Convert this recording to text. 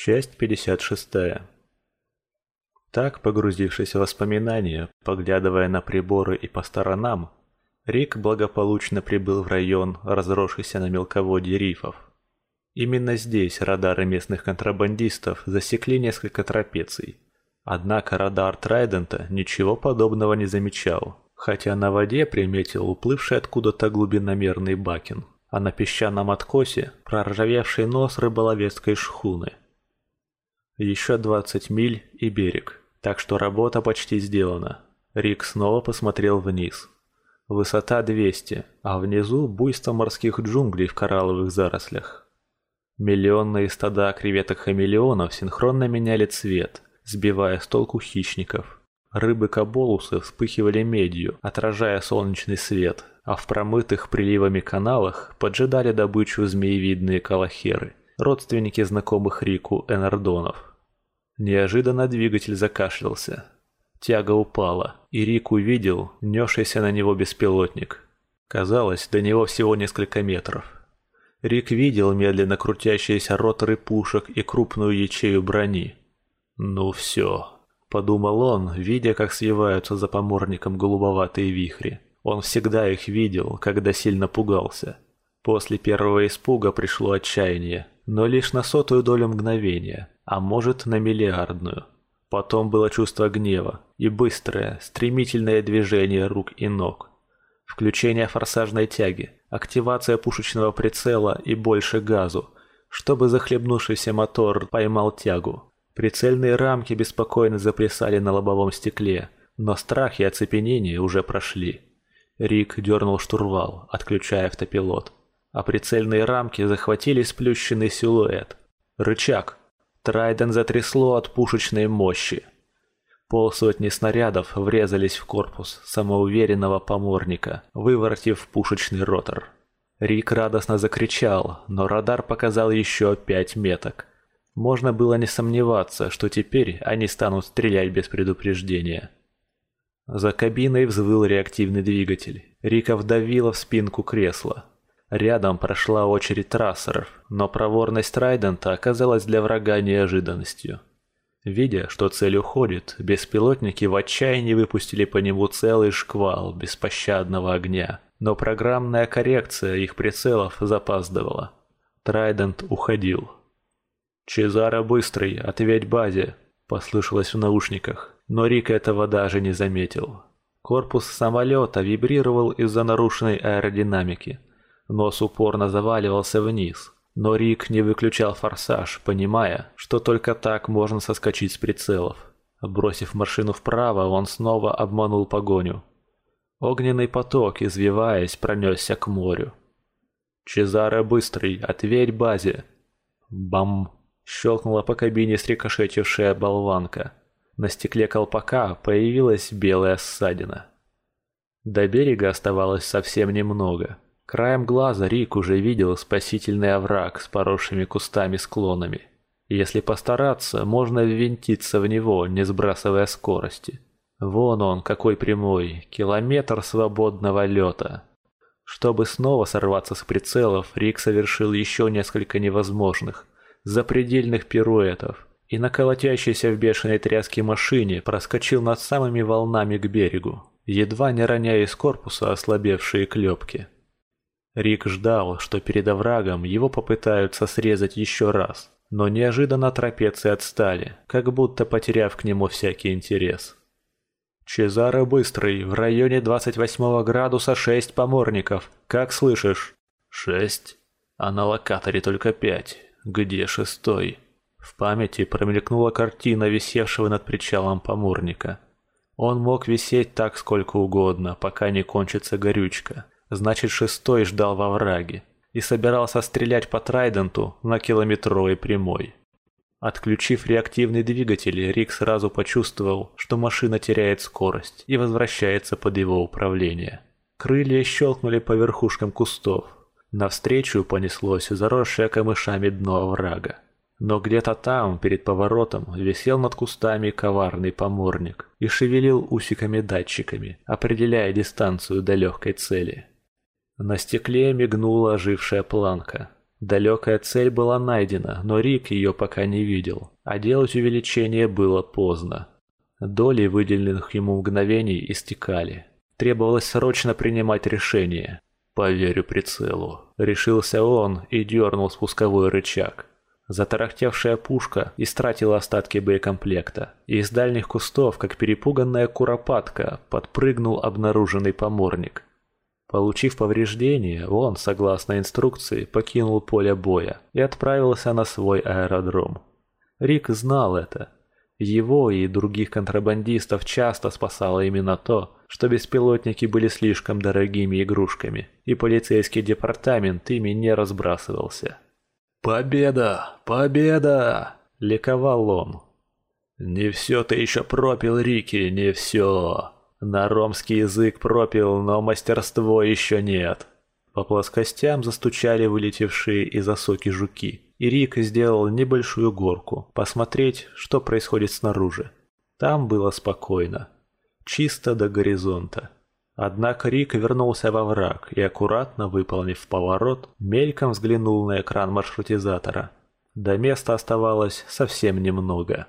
Часть 56. Так, погрузившись в воспоминания, поглядывая на приборы и по сторонам, Рик благополучно прибыл в район, разросшийся на мелководье рифов. Именно здесь радары местных контрабандистов засекли несколько трапеций. Однако радар Трайдента ничего подобного не замечал, хотя на воде приметил уплывший откуда-то глубиномерный бакин, а на песчаном откосе проржавевший нос рыболовецкой шхуны – еще 20 миль и берег, так что работа почти сделана. Рик снова посмотрел вниз. Высота 200, а внизу буйство морских джунглей в коралловых зарослях. Миллионные стада креветок-хамелеонов синхронно меняли цвет, сбивая с толку хищников. Рыбы-каболусы вспыхивали медью, отражая солнечный свет, а в промытых приливами каналах поджидали добычу змеевидные калахеры, родственники знакомых Рику энардонов. Неожиданно двигатель закашлялся. Тяга упала, и Рик увидел несшийся на него беспилотник. Казалось, до него всего несколько метров. Рик видел медленно крутящиеся роторы пушек и крупную ячею брони. «Ну все», — подумал он, видя, как свиваются за поморником голубоватые вихри. Он всегда их видел, когда сильно пугался. После первого испуга пришло отчаяние, но лишь на сотую долю мгновения — а может на миллиардную. Потом было чувство гнева и быстрое, стремительное движение рук и ног. Включение форсажной тяги, активация пушечного прицела и больше газу, чтобы захлебнувшийся мотор поймал тягу. Прицельные рамки беспокойно заплясали на лобовом стекле, но страх и оцепенение уже прошли. Рик дернул штурвал, отключая автопилот, а прицельные рамки захватили сплющенный силуэт. Рычаг, Трайден затрясло от пушечной мощи. Полсотни снарядов врезались в корпус самоуверенного поморника, выворотив пушечный ротор. Рик радостно закричал, но радар показал еще пять меток. Можно было не сомневаться, что теперь они станут стрелять без предупреждения. За кабиной взвыл реактивный двигатель. Рика вдавила в спинку кресла. Рядом прошла очередь трассеров, но проворность Райдента оказалась для врага неожиданностью. Видя, что цель уходит, беспилотники в отчаянии выпустили по нему целый шквал беспощадного огня, но программная коррекция их прицелов запаздывала. Трайдент уходил. «Чезаро быстрый, ответь базе!» – послышалось в наушниках, но Рик этого даже не заметил. Корпус самолета вибрировал из-за нарушенной аэродинамики – Нос упорно заваливался вниз, но Рик не выключал форсаж, понимая, что только так можно соскочить с прицелов. Бросив машину вправо, он снова обманул погоню. Огненный поток, извиваясь, пронесся к морю. «Чезаре быстрый, ответь базе!» Бам! Щелкнула по кабине срикошетившая болванка. На стекле колпака появилась белая ссадина. До берега оставалось совсем немного. Краем глаза Рик уже видел спасительный овраг с поросшими кустами-склонами. Если постараться, можно ввинтиться в него, не сбрасывая скорости. Вон он, какой прямой, километр свободного лета. Чтобы снова сорваться с прицелов, Рик совершил еще несколько невозможных, запредельных пируэтов и на колотящейся в бешеной тряске машине проскочил над самыми волнами к берегу, едва не роняя из корпуса ослабевшие клепки. Рик ждал, что перед оврагом его попытаются срезать еще раз, но неожиданно трапеции отстали, как будто потеряв к нему всякий интерес. «Чезаро Быстрый, в районе 28 градуса 6 поморников. Как слышишь?» «Шесть? А на локаторе только пять. Где шестой?» В памяти промелькнула картина висевшего над причалом поморника. Он мог висеть так сколько угодно, пока не кончится горючка. Значит, шестой ждал во враге и собирался стрелять по Трайденту на километровой прямой. Отключив реактивный двигатель, Рик сразу почувствовал, что машина теряет скорость и возвращается под его управление. Крылья щелкнули по верхушкам кустов. Навстречу понеслось заросшее камышами дно врага. Но где-то там, перед поворотом, висел над кустами коварный поморник и шевелил усиками-датчиками, определяя дистанцию до легкой цели. На стекле мигнула ожившая планка. Далекая цель была найдена, но Рик ее пока не видел, а делать увеличение было поздно. Доли выделенных ему мгновений истекали. Требовалось срочно принимать решение. «Поверю прицелу», — решился он и дернул спусковой рычаг. Затарахтевшая пушка истратила остатки боекомплекта, и из дальних кустов, как перепуганная куропатка, подпрыгнул обнаруженный поморник. Получив повреждения, он, согласно инструкции, покинул поле боя и отправился на свой аэродром. Рик знал это. Его и других контрабандистов часто спасало именно то, что беспилотники были слишком дорогими игрушками, и полицейский департамент ими не разбрасывался. «Победа! Победа!» – ликовал он. «Не все ты еще пропил, Рики, не все!» На ромский язык пропил, но мастерство еще нет. По плоскостям застучали вылетевшие из осоки жуки, и Рик сделал небольшую горку, посмотреть, что происходит снаружи. Там было спокойно, чисто до горизонта. Однако Рик вернулся во враг и, аккуратно выполнив поворот, мельком взглянул на экран маршрутизатора. До места оставалось совсем немного.